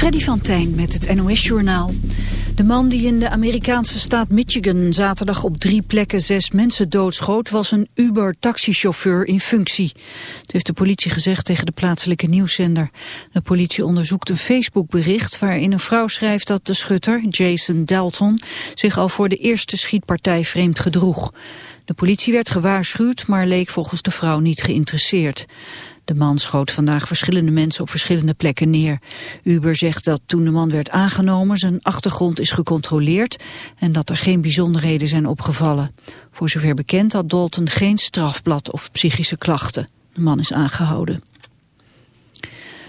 Freddy van met het NOS-journaal. De man die in de Amerikaanse staat Michigan zaterdag op drie plekken zes mensen doodschoot... was een Uber-taxichauffeur in functie. Dat heeft de politie gezegd tegen de plaatselijke nieuwszender. De politie onderzoekt een Facebookbericht waarin een vrouw schrijft dat de schutter, Jason Dalton... zich al voor de eerste schietpartij vreemd gedroeg. De politie werd gewaarschuwd, maar leek volgens de vrouw niet geïnteresseerd. De man schoot vandaag verschillende mensen op verschillende plekken neer. Uber zegt dat toen de man werd aangenomen zijn achtergrond is gecontroleerd en dat er geen bijzonderheden zijn opgevallen. Voor zover bekend had Dalton geen strafblad of psychische klachten. De man is aangehouden.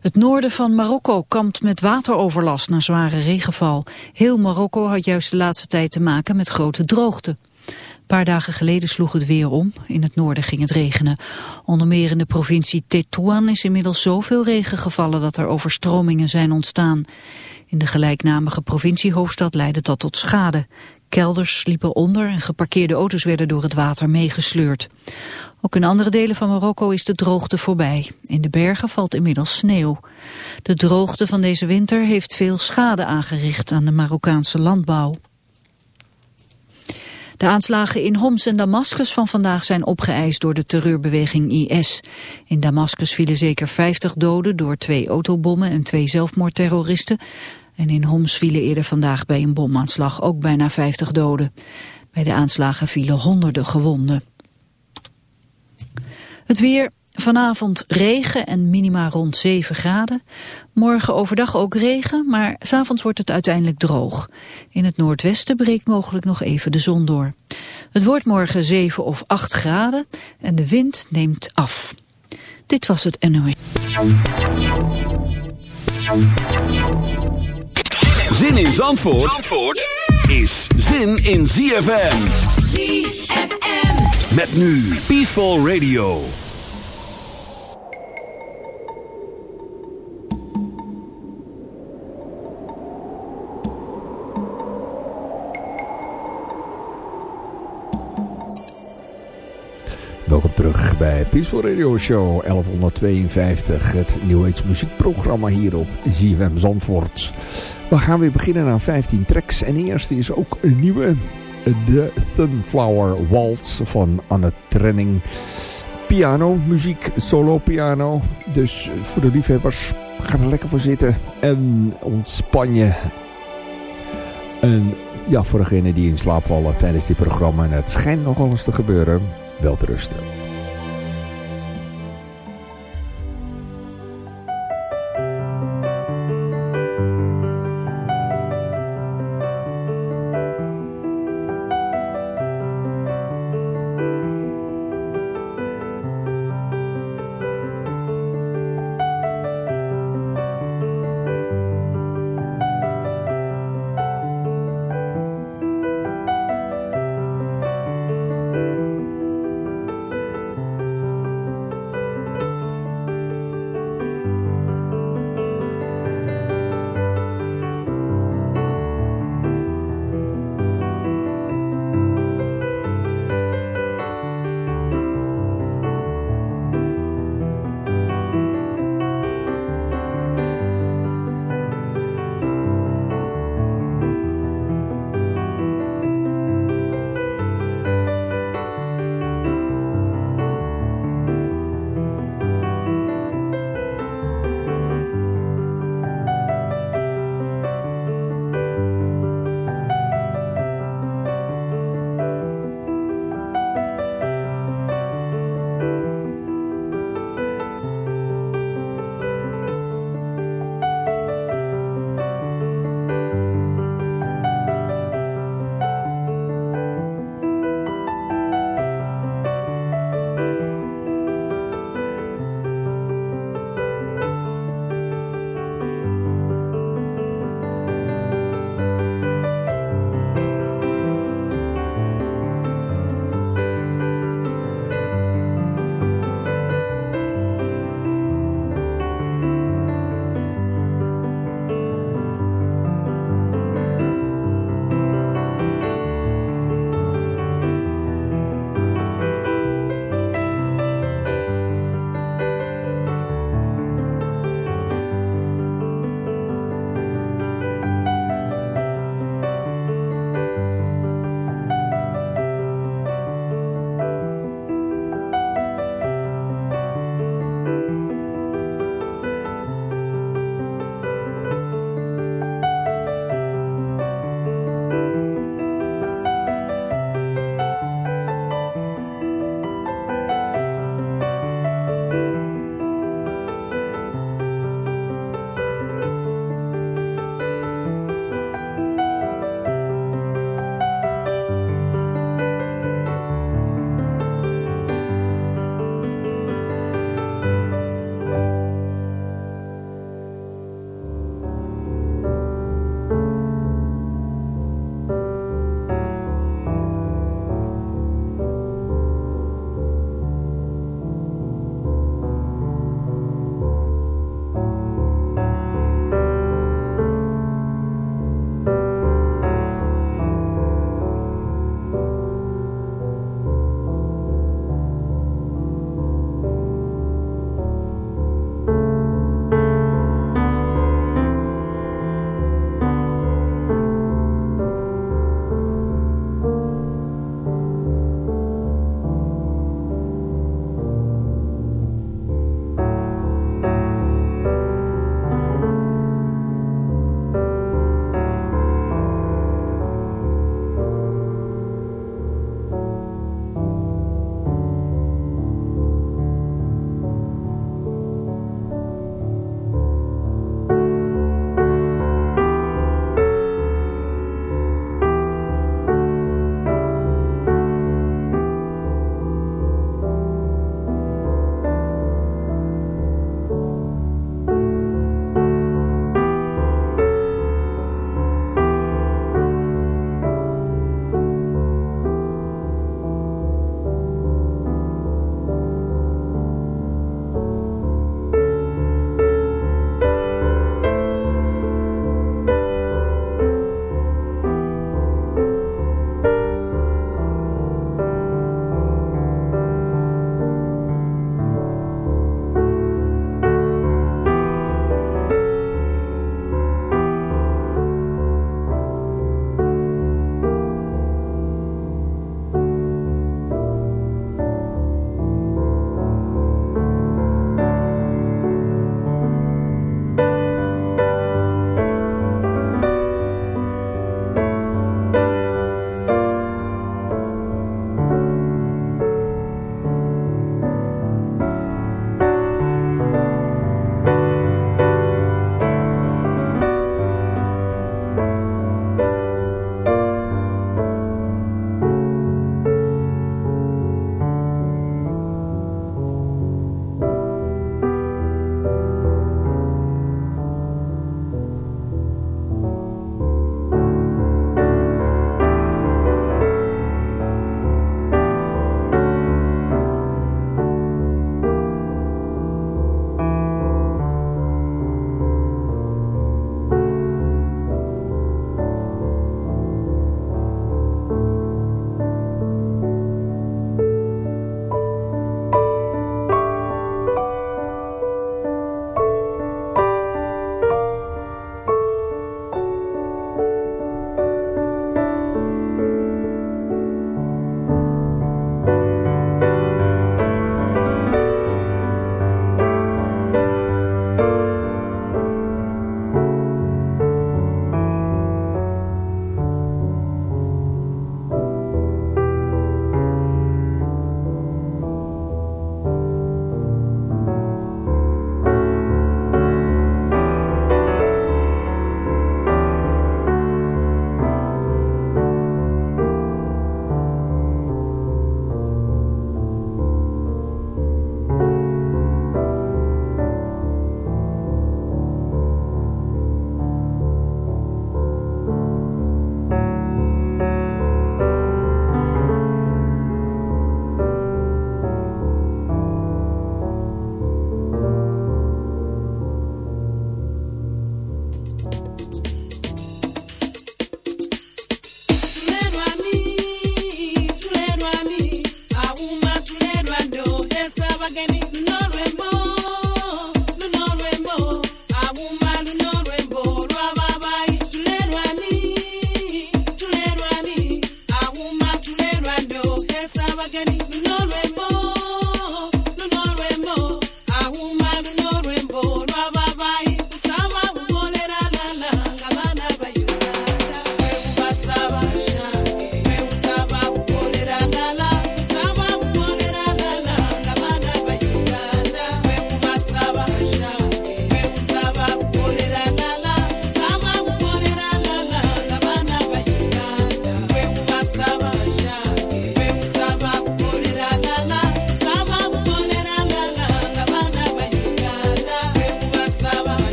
Het noorden van Marokko kampt met wateroverlast na zware regenval. Heel Marokko had juist de laatste tijd te maken met grote droogte. Een paar dagen geleden sloeg het weer om. In het noorden ging het regenen. Onder meer in de provincie Tetuan is inmiddels zoveel regen gevallen dat er overstromingen zijn ontstaan. In de gelijknamige provinciehoofdstad leidde dat tot schade. Kelders sliepen onder en geparkeerde auto's werden door het water meegesleurd. Ook in andere delen van Marokko is de droogte voorbij. In de bergen valt inmiddels sneeuw. De droogte van deze winter heeft veel schade aangericht aan de Marokkaanse landbouw. De aanslagen in Homs en Damascus van vandaag zijn opgeëist door de terreurbeweging IS. In Damascus vielen zeker 50 doden door twee autobommen en twee zelfmoordterroristen. En in Homs vielen eerder vandaag bij een bomaanslag ook bijna 50 doden. Bij de aanslagen vielen honderden gewonden. Het weer, Vanavond regen en minima rond 7 graden. Morgen overdag ook regen, maar s'avonds wordt het uiteindelijk droog. In het noordwesten breekt mogelijk nog even de zon door. Het wordt morgen 7 of 8 graden en de wind neemt af. Dit was het NOS. Zin in Zandvoort, Zandvoort is zin in ZFM. ZFM. Met nu Peaceful Radio. Terug bij Peaceful Radio Show 1152, het New Age muziekprogramma hier op ZFM Zandvoort. We gaan weer beginnen aan 15 tracks en de eerste is ook een nieuwe, de Sunflower Waltz van Anne Trenning. Piano, muziek, solo piano, dus voor de liefhebbers, ga er lekker voor zitten en ontspan je. En ja, voor degenen die in slaap vallen tijdens dit programma, en het schijnt nogal eens te gebeuren wel te rusten.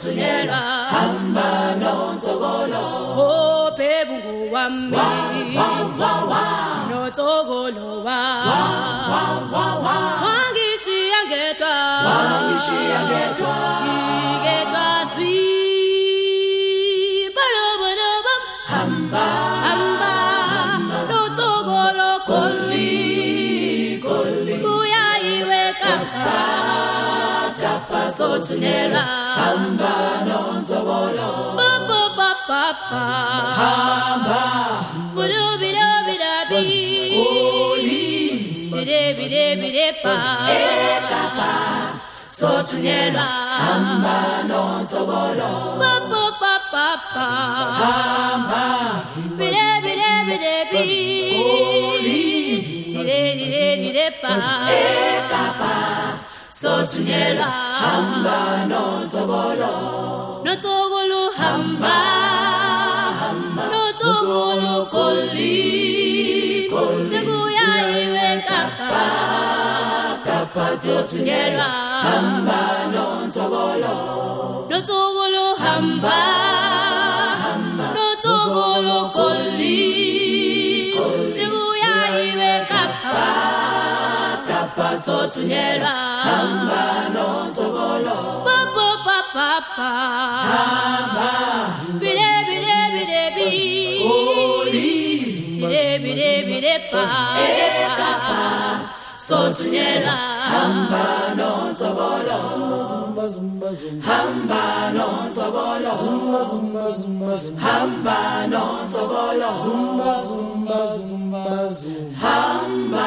othunyelwa hamba nontsokolo wobheba unguwami nontsokolo wa wangishiya ngedwa. Wangishiya ngedwa. Ngedwa zwi hamba nonzobolo ba ba ba ba ba hamba bulu bilo bilo bi oli tide bide bide pa ekapa sotunyela hamba nonzobolo ba ba ba ba ba hamba bide bide bide bi oli tide tide tide pa ekapa sothunyelwa hamba notsokolo notsokolo hamba. Notsokolo koli sekuya iwe kapa. Kapa sothunyelwa hamba notsokolo notsokolo hamba. Notsokolo koli sekuya iwe kapa. Kapa sothunyelwa Hamba, bire bire bire bi. Bire bire bire pa. Sothunyelwa hamba nonzobolo zumba zumba zumba. Hamba nonzobolo zumba zumba zumba zumba. Hamba nonzobolo zumba zumba zumba zumba. Hamba